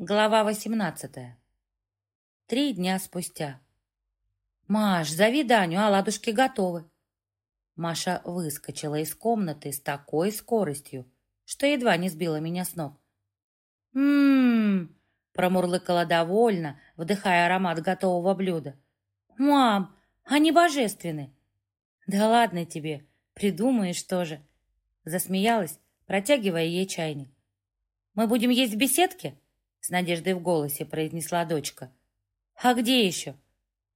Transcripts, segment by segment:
Глава восемнадцатая. Три дня спустя. «Маш, зови Даню, оладушки готовы». Маша выскочила из комнаты с такой скоростью, что едва не сбила меня с ног. «М-м-м», промурлыкала довольно, вдыхая аромат готового блюда. «Мам, они божественны!» «Да ладно тебе, придумаешь тоже!» Засмеялась, протягивая ей чайник. «Мы будем есть в беседке?» С надеждой в голосе произнесла дочка. «А где еще?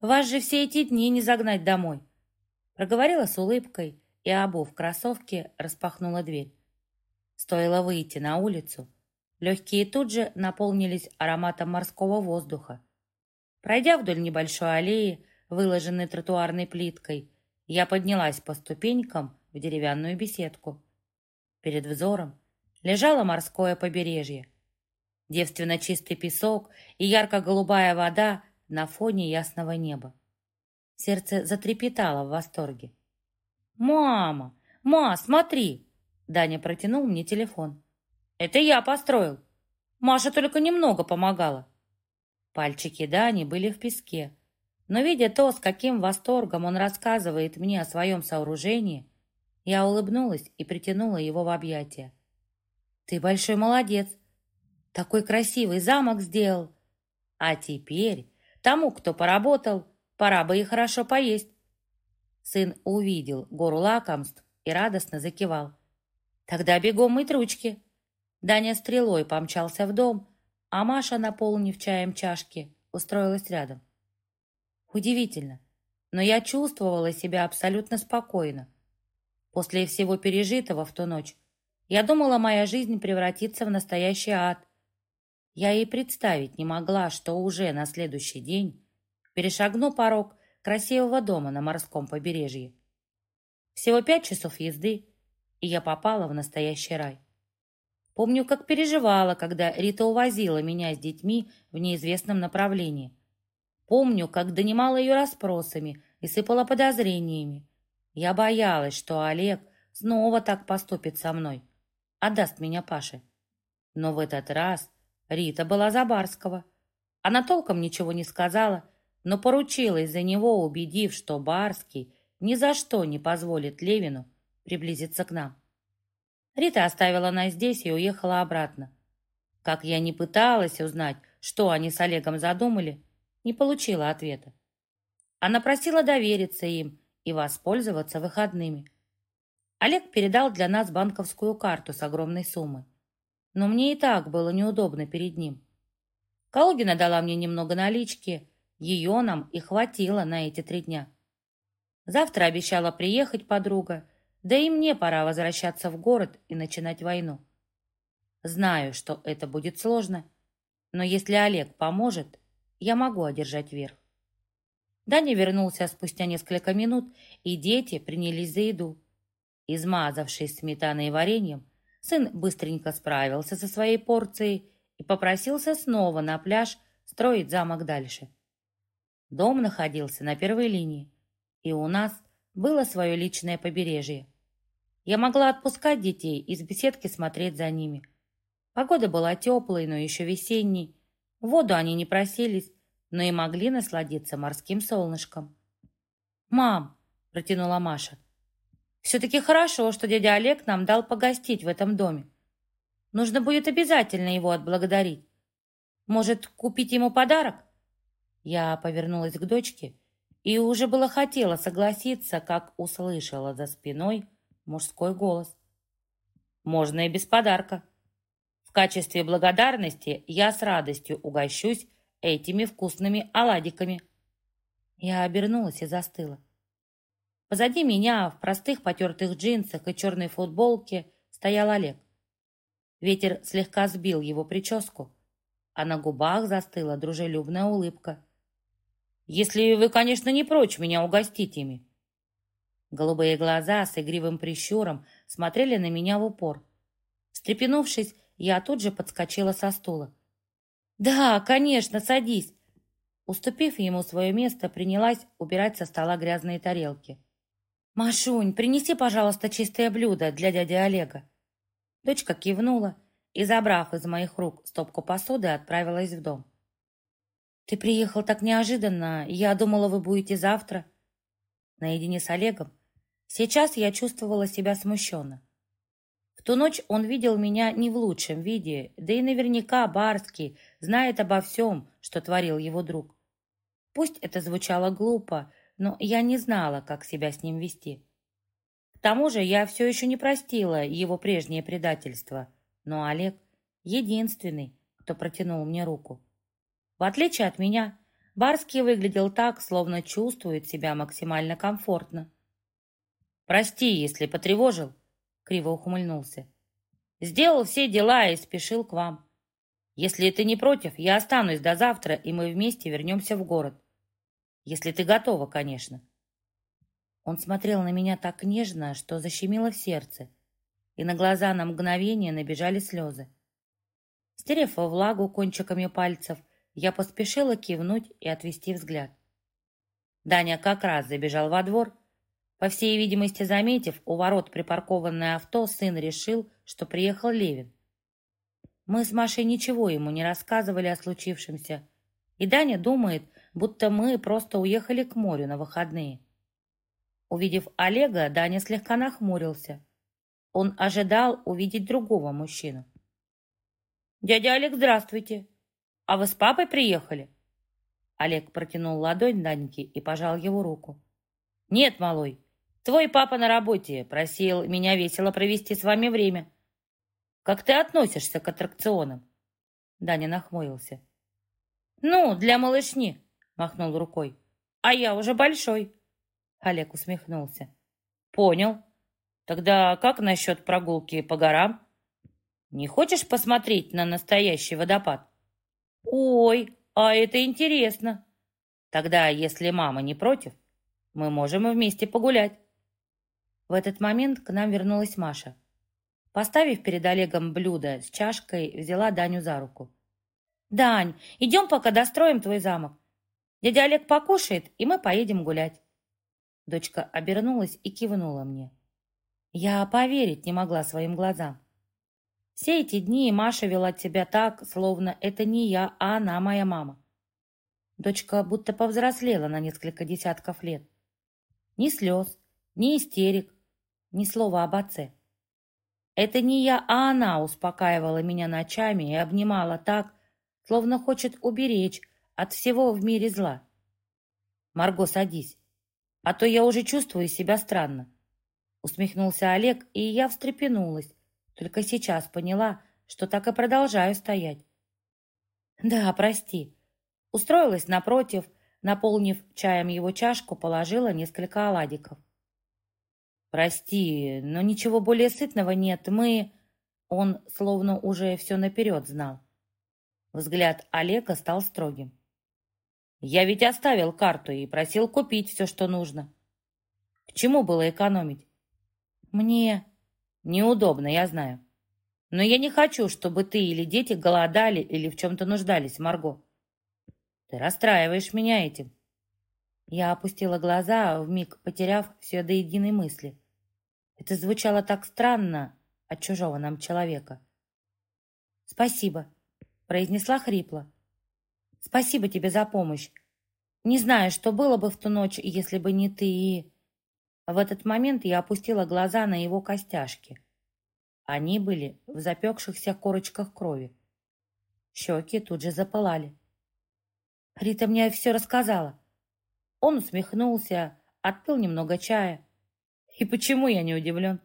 Вас же все эти дни не загнать домой!» Проговорила с улыбкой и, обув кроссовки, распахнула дверь. Стоило выйти на улицу, легкие тут же наполнились ароматом морского воздуха. Пройдя вдоль небольшой аллеи, выложенной тротуарной плиткой, я поднялась по ступенькам в деревянную беседку. Перед взором лежало морское побережье, девственно чистый песок и ярко-голубая вода на фоне ясного неба. Сердце затрепетало в восторге. «Мама! Ма, смотри!» Даня протянул мне телефон. «Это я построил. Маша только немного помогала». Пальчики Дани были в песке. Но видя то, с каким восторгом он рассказывает мне о своем сооружении, я улыбнулась и притянула его в объятия. «Ты большой молодец! Такой красивый замок сделал. А теперь тому, кто поработал, пора бы и хорошо поесть. Сын увидел гору лакомств и радостно закивал. Тогда бегом мыть ручки. Даня стрелой помчался в дом, а Маша, наполнив чаем чашки, устроилась рядом. Удивительно, но я чувствовала себя абсолютно спокойно. После всего пережитого в ту ночь я думала, моя жизнь превратится в настоящий ад, я и представить не могла, что уже на следующий день перешагну порог красивого дома на морском побережье. Всего пять часов езды, и я попала в настоящий рай. Помню, как переживала, когда Рита увозила меня с детьми в неизвестном направлении. Помню, как донимала ее расспросами и сыпала подозрениями. Я боялась, что Олег снова так поступит со мной, отдаст меня Паше. Но в этот раз Рита была за Барского. Она толком ничего не сказала, но поручилась за него, убедив, что Барский ни за что не позволит Левину приблизиться к нам. Рита оставила нас здесь и уехала обратно. Как я не пыталась узнать, что они с Олегом задумали, не получила ответа. Она просила довериться им и воспользоваться выходными. Олег передал для нас банковскую карту с огромной суммой но мне и так было неудобно перед ним. Калугина дала мне немного налички, ее нам и хватило на эти три дня. Завтра обещала приехать подруга, да и мне пора возвращаться в город и начинать войну. Знаю, что это будет сложно, но если Олег поможет, я могу одержать верх. Даня вернулся спустя несколько минут, и дети принялись за еду. Измазавшись сметаной и вареньем, Сын быстренько справился со своей порцией и попросился снова на пляж строить замок дальше. Дом находился на первой линии, и у нас было свое личное побережье. Я могла отпускать детей из беседки смотреть за ними. Погода была теплой, но еще весенней. В воду они не просились, но и могли насладиться морским солнышком. «Мам!» – протянула Маша – все-таки хорошо, что дядя Олег нам дал погостить в этом доме. Нужно будет обязательно его отблагодарить. Может, купить ему подарок? Я повернулась к дочке и уже было хотела согласиться, как услышала за спиной мужской голос. Можно и без подарка. В качестве благодарности я с радостью угощусь этими вкусными оладиками. Я обернулась и застыла. Позади меня в простых потертых джинсах и черной футболке стоял Олег. Ветер слегка сбил его прическу, а на губах застыла дружелюбная улыбка. «Если вы, конечно, не прочь меня угостить ими». Голубые глаза с игривым прищуром смотрели на меня в упор. Встрепенувшись, я тут же подскочила со стула. «Да, конечно, садись!» Уступив ему свое место, принялась убирать со стола грязные тарелки. «Машунь, принеси, пожалуйста, чистое блюдо для дяди Олега». Дочка кивнула и, забрав из моих рук стопку посуды, отправилась в дом. «Ты приехал так неожиданно. Я думала, вы будете завтра». Наедине с Олегом сейчас я чувствовала себя смущенно. В ту ночь он видел меня не в лучшем виде, да и наверняка Барский знает обо всем, что творил его друг. Пусть это звучало глупо, но я не знала, как себя с ним вести. К тому же я все еще не простила его прежнее предательство, но Олег единственный, кто протянул мне руку. В отличие от меня, Барский выглядел так, словно чувствует себя максимально комфортно. «Прости, если потревожил», — криво ухмыльнулся. «Сделал все дела и спешил к вам. Если ты не против, я останусь до завтра, и мы вместе вернемся в город. Если ты готова, конечно». Он смотрел на меня так нежно, что защемило в сердце, и на глаза на мгновение набежали слезы. Стерев влагу кончиками пальцев, я поспешила кивнуть и отвести взгляд. Даня как раз забежал во двор. По всей видимости, заметив у ворот припаркованное авто, сын решил, что приехал Левин. Мы с Машей ничего ему не рассказывали о случившемся, и Даня думает, будто мы просто уехали к морю на выходные. Увидев Олега, Даня слегка нахмурился. Он ожидал увидеть другого мужчину. «Дядя Олег, здравствуйте!» «А вы с папой приехали?» Олег протянул ладонь Даньке и пожал его руку. «Нет, малой, твой папа на работе, просил меня весело провести с вами время. Как ты относишься к аттракционам?» Даня нахмурился. «Ну, для малышни», — махнул рукой. «А я уже большой». Олег усмехнулся. «Понял. Тогда как насчет прогулки по горам? Не хочешь посмотреть на настоящий водопад?» «Ой, а это интересно!» «Тогда, если мама не против, мы можем и вместе погулять». В этот момент к нам вернулась Маша. Поставив перед Олегом блюдо с чашкой, взяла Даню за руку. «Дань, идем пока достроим твой замок. Дядя Олег покушает, и мы поедем гулять». Дочка обернулась и кивнула мне. Я поверить не могла своим глазам. Все эти дни Маша вела себя так, словно это не я, а она моя мама. Дочка будто повзрослела на несколько десятков лет. Ни слез, ни истерик, ни слова об отце. Это не я, а она успокаивала меня ночами и обнимала так, словно хочет уберечь от всего в мире зла. «Марго, садись, а то я уже чувствую себя странно», усмехнулся Олег, и я встрепенулась, только сейчас поняла, что так и продолжаю стоять. Да, прости. Устроилась напротив, наполнив чаем его чашку, положила несколько оладиков. Прости, но ничего более сытного нет. Мы... Он словно уже все наперед знал. Взгляд Олега стал строгим. Я ведь оставил карту и просил купить все, что нужно. К чему было экономить? Мне Неудобно, я знаю. Но я не хочу, чтобы ты или дети голодали или в чем-то нуждались, Марго. Ты расстраиваешь меня этим. Я опустила глаза, вмиг потеряв все до единой мысли. Это звучало так странно от чужого нам человека. «Спасибо», — произнесла хрипло. «Спасибо тебе за помощь. Не знаю, что было бы в ту ночь, если бы не ты и...» В этот момент я опустила глаза на его костяшки. Они были в запекшихся корочках крови. Щеки тут же запылали. Рита мне все рассказала. Он усмехнулся, отпил немного чая. И почему я не удивлен?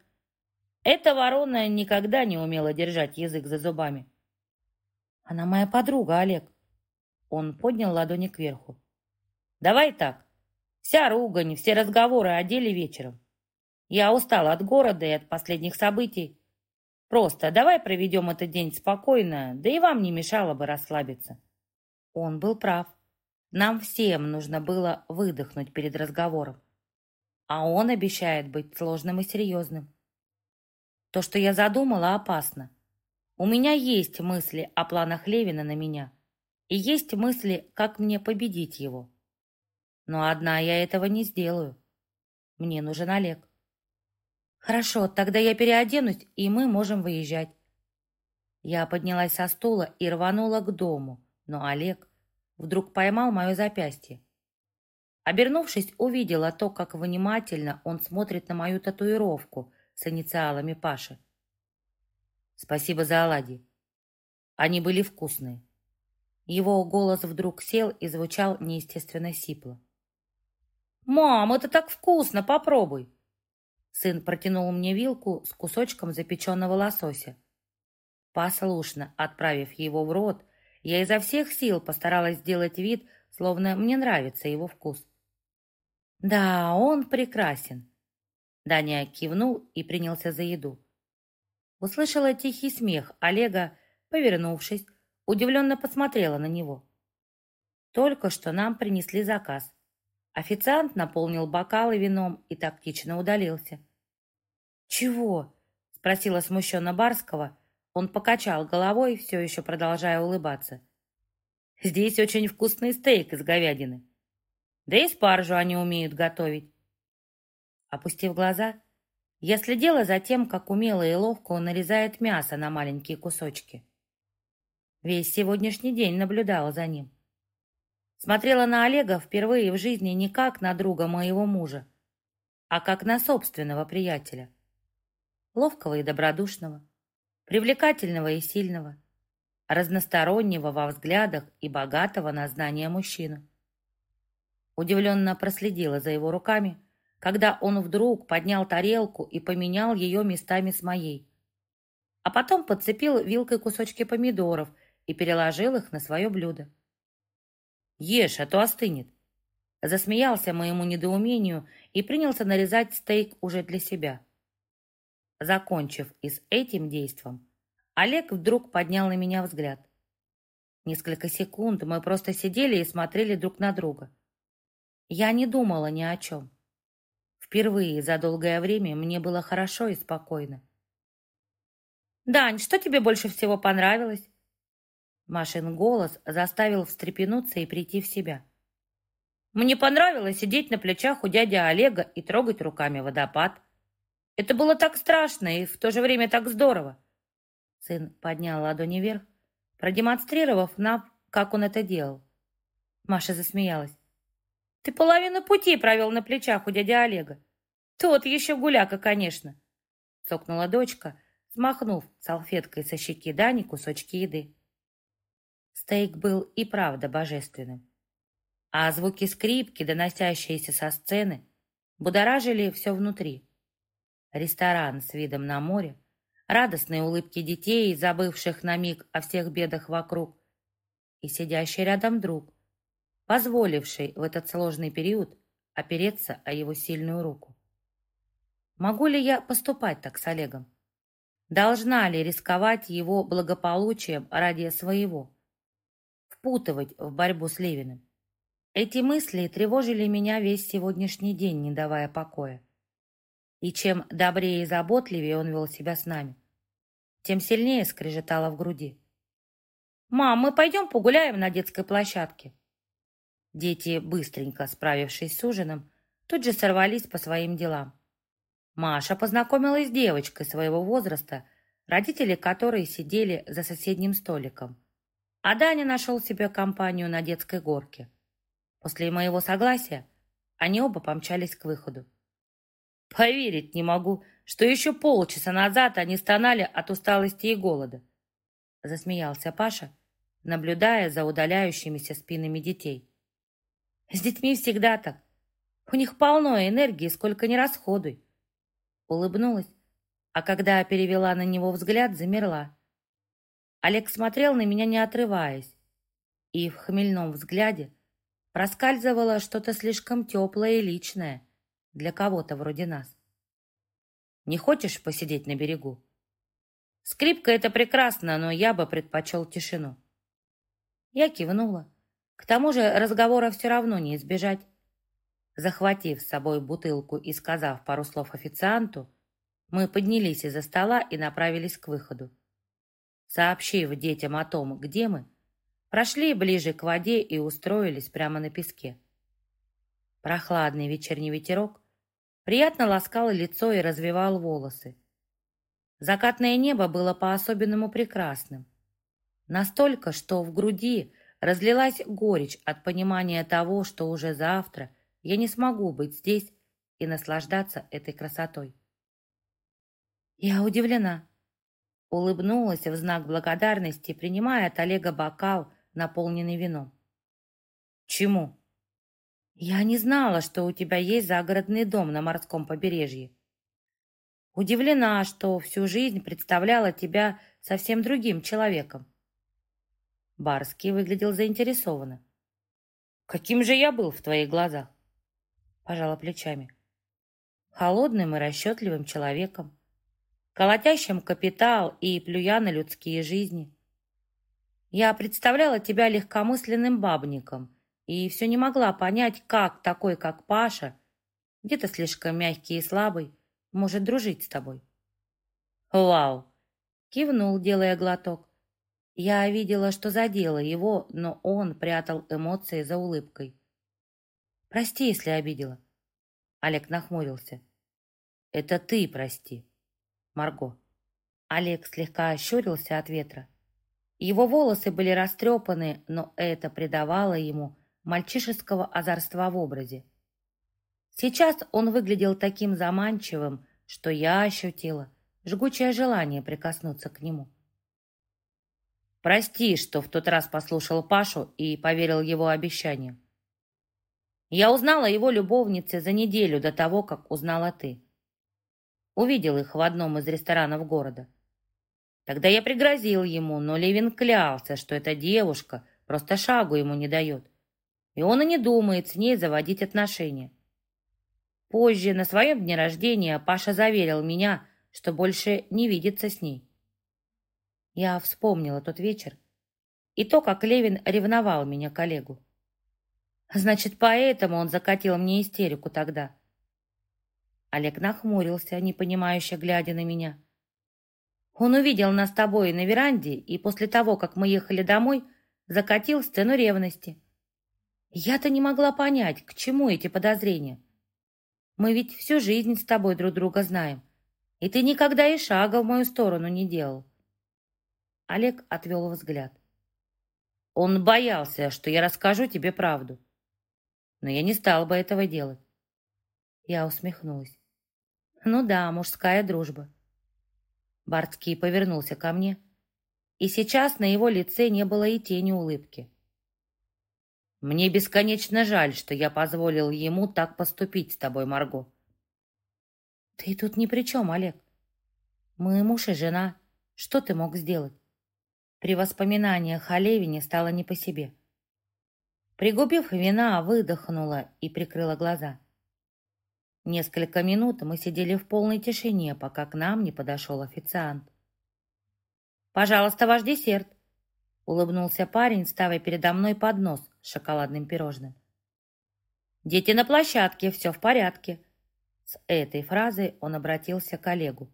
Эта ворона никогда не умела держать язык за зубами. Она моя подруга, Олег. Он поднял ладони кверху. Давай так. Вся ругань, все разговоры о деле вечером. Я устала от города и от последних событий. Просто давай проведем этот день спокойно, да и вам не мешало бы расслабиться. Он был прав. Нам всем нужно было выдохнуть перед разговором. А он обещает быть сложным и серьезным. То, что я задумала, опасно. У меня есть мысли о планах Левина на меня. И есть мысли, как мне победить его. Но одна я этого не сделаю. Мне нужен Олег. Хорошо, тогда я переоденусь, и мы можем выезжать. Я поднялась со стула и рванула к дому, но Олег вдруг поймал мое запястье. Обернувшись, увидела то, как внимательно он смотрит на мою татуировку с инициалами Паши. Спасибо за оладьи. Они были вкусные. Его голос вдруг сел и звучал неестественно сипло. «Мам, это так вкусно! Попробуй!» Сын протянул мне вилку с кусочком запеченного лосося. Послушно отправив его в рот, я изо всех сил постаралась сделать вид, словно мне нравится его вкус. «Да, он прекрасен!» Даня кивнул и принялся за еду. Услышала тихий смех Олега, повернувшись, удивленно посмотрела на него. Только что нам принесли заказ. Официант наполнил бокалы вином и тактично удалился. «Чего?» — спросила смущенно Барского. Он покачал головой, все еще продолжая улыбаться. «Здесь очень вкусный стейк из говядины. Да и спаржу они умеют готовить». Опустив глаза, я следила за тем, как умело и ловко он нарезает мясо на маленькие кусочки. Весь сегодняшний день наблюдала за ним. Смотрела на Олега впервые в жизни не как на друга моего мужа, а как на собственного приятеля. Ловкого и добродушного, привлекательного и сильного, разностороннего во взглядах и богатого на знания мужчину. Удивленно проследила за его руками, когда он вдруг поднял тарелку и поменял ее местами с моей. А потом подцепил вилкой кусочки помидоров и переложил их на свое блюдо. «Ешь, а то остынет!» Засмеялся моему недоумению и принялся нарезать стейк уже для себя. Закончив и с этим действом, Олег вдруг поднял на меня взгляд. Несколько секунд мы просто сидели и смотрели друг на друга. Я не думала ни о чем. Впервые за долгое время мне было хорошо и спокойно. «Дань, что тебе больше всего понравилось?» Машин голос заставил встрепенуться и прийти в себя. Мне понравилось сидеть на плечах у дяди Олега и трогать руками водопад. Это было так страшно и в то же время так здорово. Сын поднял ладони вверх, продемонстрировав нам, как он это делал. Маша засмеялась. «Ты половину пути провел на плечах у дяди Олега. Тот еще гуляка, конечно!» Цокнула дочка, смахнув салфеткой со щеки Дани кусочки еды. Стейк был и правда божественным. А звуки скрипки, доносящиеся со сцены, будоражили все внутри. Ресторан с видом на море, радостные улыбки детей, забывших на миг о всех бедах вокруг, и сидящий рядом друг, позволивший в этот сложный период опереться о его сильную руку. Могу ли я поступать так с Олегом? Должна ли рисковать его благополучием ради своего? Впутывать в борьбу с Левиным. Эти мысли тревожили меня весь сегодняшний день, не давая покоя. И чем добрее и заботливее он вел себя с нами, тем сильнее скрежетало в груди. «Мам, мы пойдем погуляем на детской площадке?» Дети, быстренько справившись с ужином, тут же сорвались по своим делам. Маша познакомилась с девочкой своего возраста, родители которой сидели за соседним столиком а Даня нашел себе компанию на детской горке. После моего согласия они оба помчались к выходу. Поверить не могу, что еще полчаса назад они стонали от усталости и голода. Засмеялся Паша, наблюдая за удаляющимися спинами детей. С детьми всегда так. У них полно энергии, сколько ни расходуй. Улыбнулась, а когда перевела на него взгляд, замерла. Олег смотрел на меня, не отрываясь, и в хмельном взгляде проскальзывало что-то слишком теплое и личное для кого-то вроде нас. «Не хочешь посидеть на берегу?» «Скрипка — это прекрасно, но я бы предпочел тишину». Я кивнула. К тому же разговора все равно не избежать. Захватив с собой бутылку и сказав пару слов официанту, мы поднялись из-за стола и направились к выходу. Сообщив детям о том, где мы, прошли ближе к воде и устроились прямо на песке. Прохладный вечерний ветерок приятно ласкал лицо и развивал волосы. Закатное небо было по-особенному прекрасным. Настолько, что в груди разлилась горечь от понимания того, что уже завтра я не смогу быть здесь и наслаждаться этой красотой. Я удивлена. Улыбнулась в знак благодарности, принимая от Олега бокал, наполненный вином. Чему? Я не знала, что у тебя есть загородный дом на морском побережье. Удивлена, что всю жизнь представляла тебя совсем другим человеком. Барский выглядел заинтересованно. «Каким же я был в твоих глазах?» Пожала плечами. «Холодным и расчетливым человеком, колотящим капитал и плюя на людские жизни. Я представляла тебя легкомысленным бабником и все не могла понять, как такой, как Паша, где-то слишком мягкий и слабый, может дружить с тобой». «Вау!» — кивнул, делая глоток. Я видела, что задела его, но он прятал эмоции за улыбкой. «Прости, если обидела». Олег нахмурился. «Это ты прости, Марго». Олег слегка ощурился от ветра. Его волосы были растрепаны, но это придавало ему мальчишеского озорства в образе. Сейчас он выглядел таким заманчивым, что я ощутила жгучее желание прикоснуться к нему. Прости, что в тот раз послушал Пашу и поверил его обещаниям. Я узнала его любовнице за неделю до того, как узнала ты. Увидел их в одном из ресторанов города. Тогда я пригрозил ему, но Левин клялся, что эта девушка просто шагу ему не дает. И он и не думает с ней заводить отношения. Позже, на своем дне рождения, Паша заверил меня, что больше не видится с ней. Я вспомнила тот вечер и то, как Левин ревновал меня коллегу. Значит, поэтому он закатил мне истерику тогда. Олег нахмурился, непонимающе глядя на меня. Он увидел нас с тобой на веранде и после того, как мы ехали домой, закатил сцену ревности. Я-то не могла понять, к чему эти подозрения. Мы ведь всю жизнь с тобой друг друга знаем, и ты никогда и шага в мою сторону не делал. Олег отвел взгляд. Он боялся, что я расскажу тебе правду. Но я не стал бы этого делать. Я усмехнулась. Ну да, мужская дружба. Бартский повернулся ко мне, и сейчас на его лице не было и тени улыбки. Мне бесконечно жаль, что я позволил ему так поступить с тобой, Марго. Ты тут ни при чем, Олег. Мы муж и жена. Что ты мог сделать? При воспоминаниях о Левине стало не по себе. Пригубив вина, выдохнула и прикрыла глаза. Несколько минут мы сидели в полной тишине, пока к нам не подошел официант. «Пожалуйста, ваш десерт!» — улыбнулся парень, ставя передо мной поднос с шоколадным пирожным. «Дети на площадке, все в порядке!» С этой фразой он обратился к коллегу.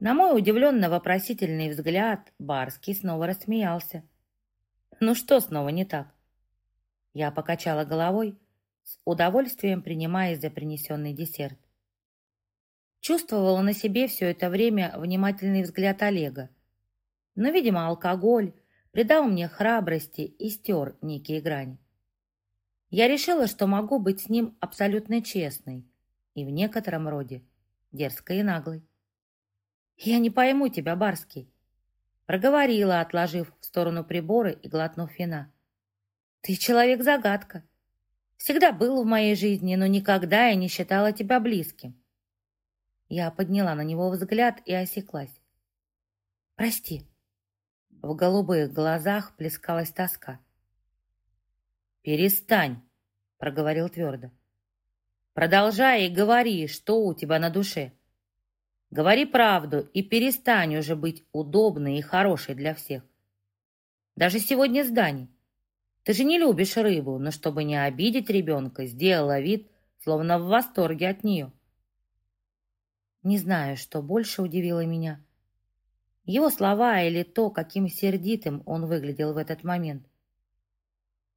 На мой удивленно-вопросительный взгляд Барский снова рассмеялся. «Ну что снова не так?» Я покачала головой, с удовольствием принимая за принесенный десерт. Чувствовала на себе все это время внимательный взгляд Олега. Но, видимо, алкоголь придал мне храбрости и стер некие грани. Я решила, что могу быть с ним абсолютно честной и в некотором роде дерзкой и наглой. «Я не пойму тебя, Барский», — проговорила, отложив в сторону приборы и глотнув вина. «Ты человек-загадка. Всегда был в моей жизни, но никогда я не считала тебя близким». Я подняла на него взгляд и осеклась. «Прости». В голубых глазах плескалась тоска. «Перестань», — проговорил твердо. «Продолжай и говори, что у тебя на душе». Говори правду и перестань уже быть удобной и хорошей для всех. Даже сегодня с Даней. Ты же не любишь рыбу, но чтобы не обидеть ребенка, сделала вид, словно в восторге от нее. Не знаю, что больше удивило меня. Его слова или то, каким сердитым он выглядел в этот момент.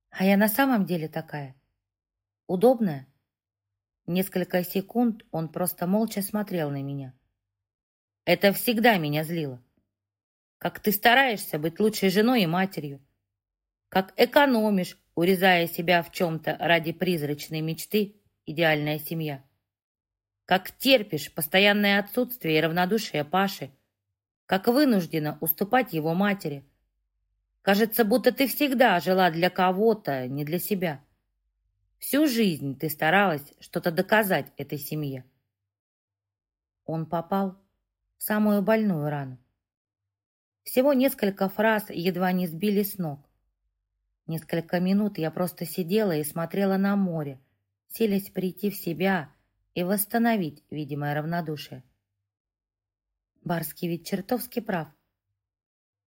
А я на самом деле такая. Удобная. Несколько секунд он просто молча смотрел на меня. Это всегда меня злило. Как ты стараешься быть лучшей женой и матерью. Как экономишь, урезая себя в чем-то ради призрачной мечты «идеальная семья». Как терпишь постоянное отсутствие и равнодушие Паши. Как вынуждена уступать его матери. Кажется, будто ты всегда жила для кого-то, не для себя. Всю жизнь ты старалась что-то доказать этой семье. Он попал в самую больную рану. Всего несколько фраз едва не сбили с ног. Несколько минут я просто сидела и смотрела на море, селись прийти в себя и восстановить видимое равнодушие. Барский ведь чертовски прав.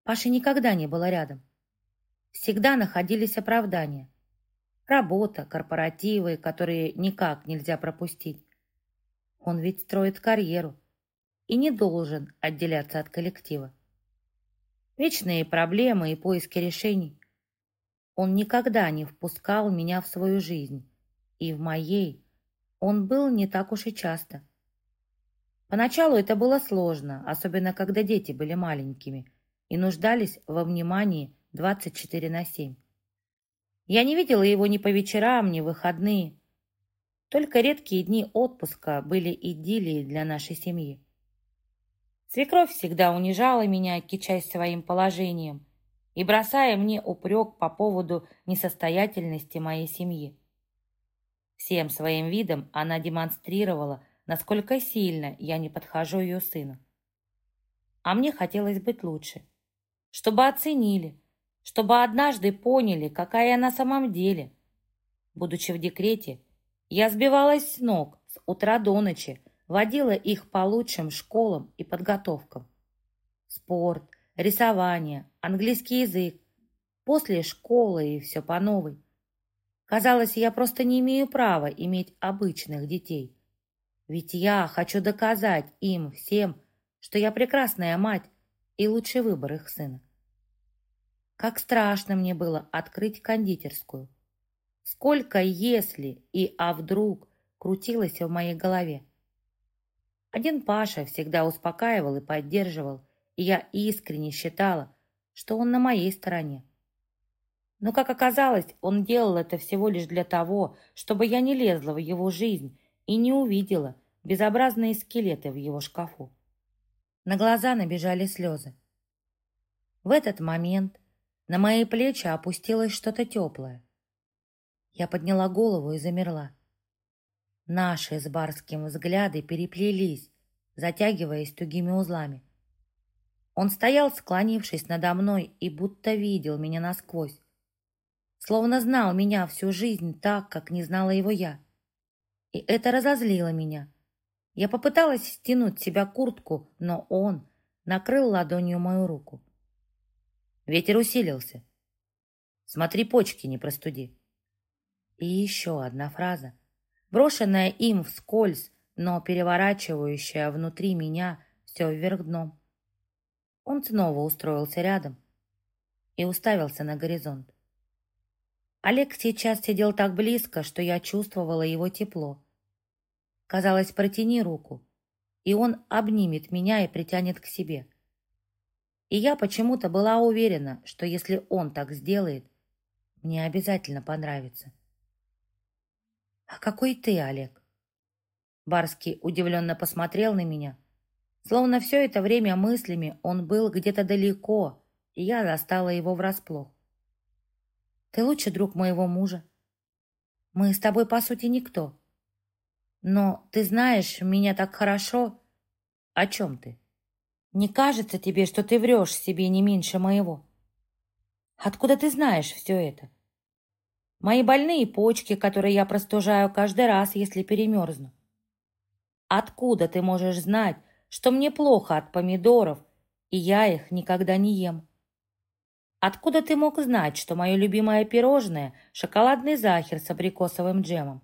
Паши никогда не было рядом. Всегда находились оправдания. Работа, корпоративы, которые никак нельзя пропустить. Он ведь строит карьеру и не должен отделяться от коллектива. Вечные проблемы и поиски решений. Он никогда не впускал меня в свою жизнь, и в моей он был не так уж и часто. Поначалу это было сложно, особенно когда дети были маленькими и нуждались во внимании 24 на 7. Я не видела его ни по вечерам, ни в выходные. Только редкие дни отпуска были идиллией для нашей семьи. Свекровь всегда унижала меня, кичась своим положением и бросая мне упрек по поводу несостоятельности моей семьи. Всем своим видом она демонстрировала, насколько сильно я не подхожу ее сыну. А мне хотелось быть лучше, чтобы оценили, чтобы однажды поняли, какая я на самом деле. Будучи в декрете, я сбивалась с ног с утра до ночи, водила их по лучшим школам и подготовкам. Спорт, рисование, английский язык. После школы и все по новой. Казалось, я просто не имею права иметь обычных детей. Ведь я хочу доказать им всем, что я прекрасная мать и лучший выбор их сына. Как страшно мне было открыть кондитерскую. Сколько «если» и «а вдруг» крутилось в моей голове. Один Паша всегда успокаивал и поддерживал, я искренне считала, что он на моей стороне. Но, как оказалось, он делал это всего лишь для того, чтобы я не лезла в его жизнь и не увидела безобразные скелеты в его шкафу. На глаза набежали слезы. В этот момент на мои плечи опустилось что-то теплое. Я подняла голову и замерла. Наши с Барским взгляды переплелись, затягиваясь тугими узлами. Он стоял, склонившись надо мной, и будто видел меня насквозь. Словно знал меня всю жизнь так, как не знала его я. И это разозлило меня. Я попыталась стянуть себя куртку, но он накрыл ладонью мою руку. Ветер усилился. Смотри, почки не простуди. И еще одна фраза, брошенная им вскользь, но переворачивающая внутри меня все вверх дном. Он снова устроился рядом и уставился на горизонт. Олег сейчас сидел так близко, что я чувствовала его тепло. Казалось, протяни руку, и он обнимет меня и притянет к себе. И я почему-то была уверена, что если он так сделает, мне обязательно понравится. «А какой ты, Олег?» Барский удивленно посмотрел на меня. Словно все это время мыслями он был где-то далеко, и я застала его врасплох. «Ты лучший друг моего мужа. Мы с тобой, по сути, никто. Но ты знаешь меня так хорошо. О чем ты? Не кажется тебе, что ты врешь себе не меньше моего? Откуда ты знаешь все это?» Мои больные почки, которые я простужаю каждый раз, если перемерзну. Откуда ты можешь знать, что мне плохо от помидоров, и я их никогда не ем? Откуда ты мог знать, что мое любимое пирожное – шоколадный захер с абрикосовым джемом?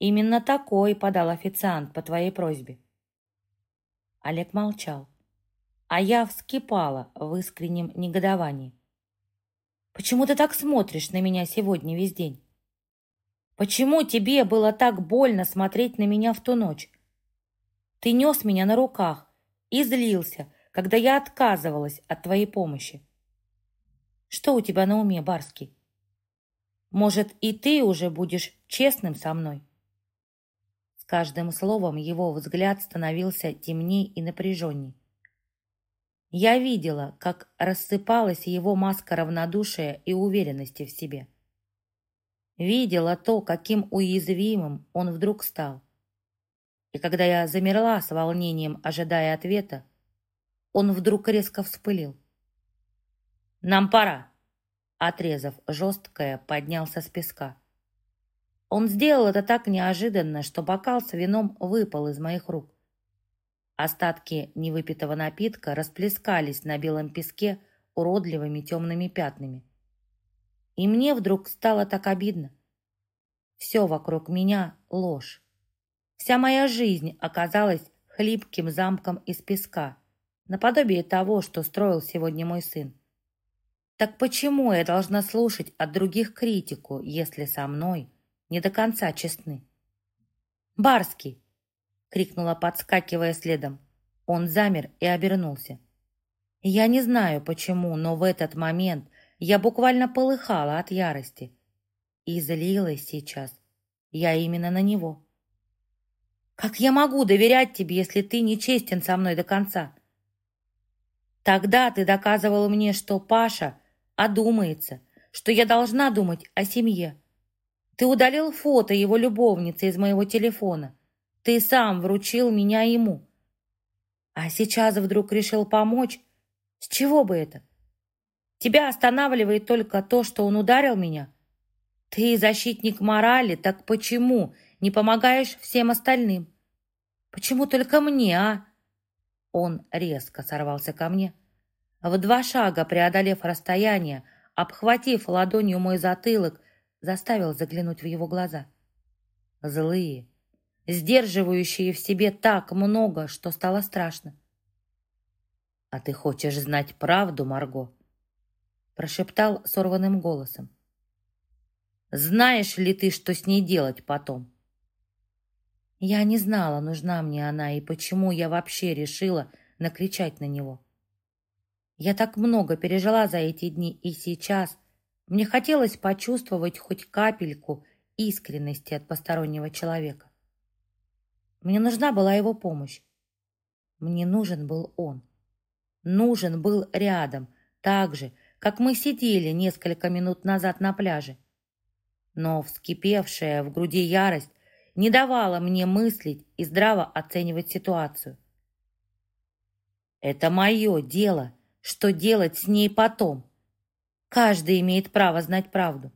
Именно такой подал официант по твоей просьбе. Олег молчал, а я вскипала в искреннем негодовании. Почему ты так смотришь на меня сегодня весь день? Почему тебе было так больно смотреть на меня в ту ночь? Ты нес меня на руках и злился, когда я отказывалась от твоей помощи. Что у тебя на уме, Барский? Может, и ты уже будешь честным со мной?» С каждым словом его взгляд становился темней и напряженней. Я видела, как рассыпалась его маска равнодушия и уверенности в себе. Видела то, каким уязвимым он вдруг стал. И когда я замерла с волнением, ожидая ответа, он вдруг резко вспылил. «Нам пора!» Отрезав жесткое, поднялся с песка. Он сделал это так неожиданно, что бокал с вином выпал из моих рук. Остатки невыпитого напитка расплескались на белом песке уродливыми темными пятнами. И мне вдруг стало так обидно. Все вокруг меня — ложь. Вся моя жизнь оказалась хлипким замком из песка, наподобие того, что строил сегодня мой сын. Так почему я должна слушать от других критику, если со мной не до конца честны? «Барский!» — крикнула, подскакивая следом. Он замер и обернулся. Я не знаю почему, но в этот момент я буквально полыхала от ярости. И злилась сейчас я именно на него. Как я могу доверять тебе, если ты не честен со мной до конца? Тогда ты доказывал мне, что Паша одумается, что я должна думать о семье. Ты удалил фото его любовницы из моего телефона. Ты сам вручил меня ему. А сейчас вдруг решил помочь? С чего бы это? Тебя останавливает только то, что он ударил меня? Ты защитник морали, так почему не помогаешь всем остальным? Почему только мне, а?» Он резко сорвался ко мне. В два шага, преодолев расстояние, обхватив ладонью мой затылок, заставил заглянуть в его глаза. Злые, сдерживающие в себе так много, что стало страшно. «А ты хочешь знать правду, Марго?» прошептал сорванным голосом. «Знаешь ли ты, что с ней делать потом?» Я не знала, нужна мне она и почему я вообще решила накричать на него. Я так много пережила за эти дни, и сейчас мне хотелось почувствовать хоть капельку искренности от постороннего человека. Мне нужна была его помощь. Мне нужен был он. Нужен был рядом, так же, как мы сидели несколько минут назад на пляже. Но вскипевшая в груди ярость не давала мне мыслить и здраво оценивать ситуацию. Это мое дело, что делать с ней потом. Каждый имеет право знать правду.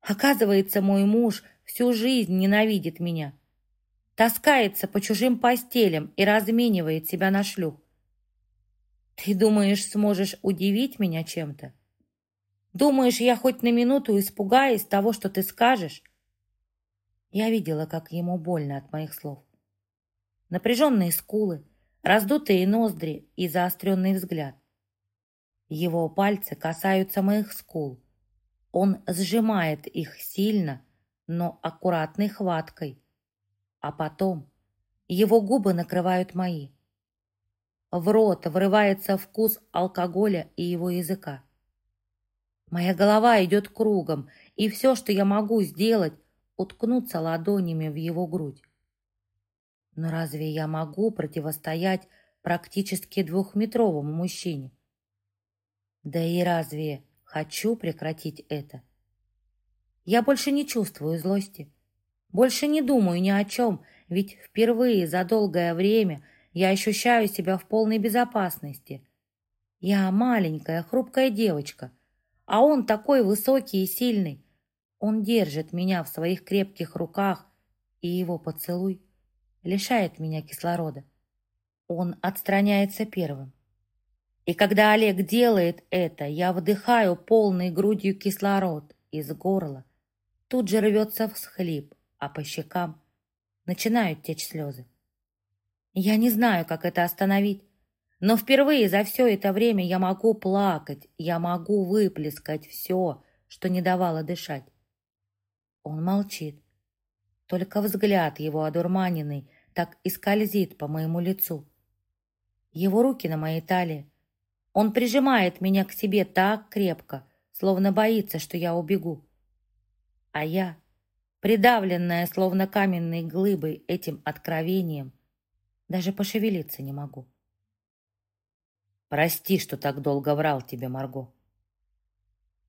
Оказывается, мой муж всю жизнь ненавидит меня. Таскается по чужим постелям и разменивает себя на шлюх. Ты думаешь, сможешь удивить меня чем-то? Думаешь, я хоть на минуту испугаюсь того, что ты скажешь? Я видела, как ему больно от моих слов. Напряженные скулы, раздутые ноздри и заостренный взгляд. Его пальцы касаются моих скул. Он сжимает их сильно, но аккуратной хваткой. А потом его губы накрывают мои. В рот врывается вкус алкоголя и его языка. Моя голова идет кругом, и все, что я могу сделать, уткнуться ладонями в его грудь. Но разве я могу противостоять практически двухметровому мужчине? Да и разве хочу прекратить это? Я больше не чувствую злости, больше не думаю ни о чем, ведь впервые за долгое время я ощущаю себя в полной безопасности. Я маленькая, хрупкая девочка, а он такой высокий и сильный, он держит меня в своих крепких руках, и его поцелуй лишает меня кислорода. Он отстраняется первым. И когда Олег делает это, я вдыхаю полной грудью кислород из горла. Тут же рвется всхлип, а по щекам начинают течь слезы. Я не знаю, как это остановить, но впервые за все это время я могу плакать, я могу выплескать все, что не давало дышать. Он молчит. Только взгляд его одурманенный так и скользит по моему лицу. Его руки на моей талии. Он прижимает меня к себе так крепко, словно боится, что я убегу. А я, придавленная, словно каменной глыбой этим откровением, даже пошевелиться не могу. Прости, что так долго врал тебе, Марго.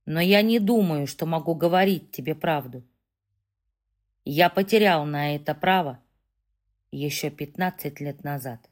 Но я не думаю, что могу говорить тебе правду. Я потерял на это право еще пятнадцать лет назад.